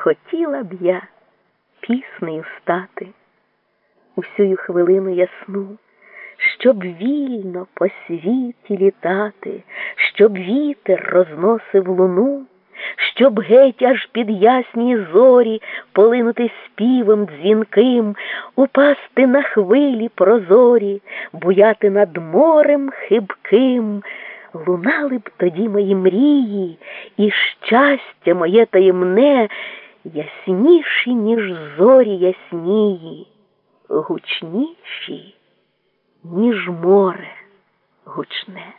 хотіла б я піснею стати. Усю хвилину ясну, щоб вільно по світі літати, щоб вітер розносив луну, щоб геть аж під ясні зорі полинути співом дзвінким, упасти на хвилі прозорі, буяти над морем хибким. Лунали б тоді мої мрії, і щастя моє таємне ясніші, ніж зорі яснії, гучніші, ніж море гучне.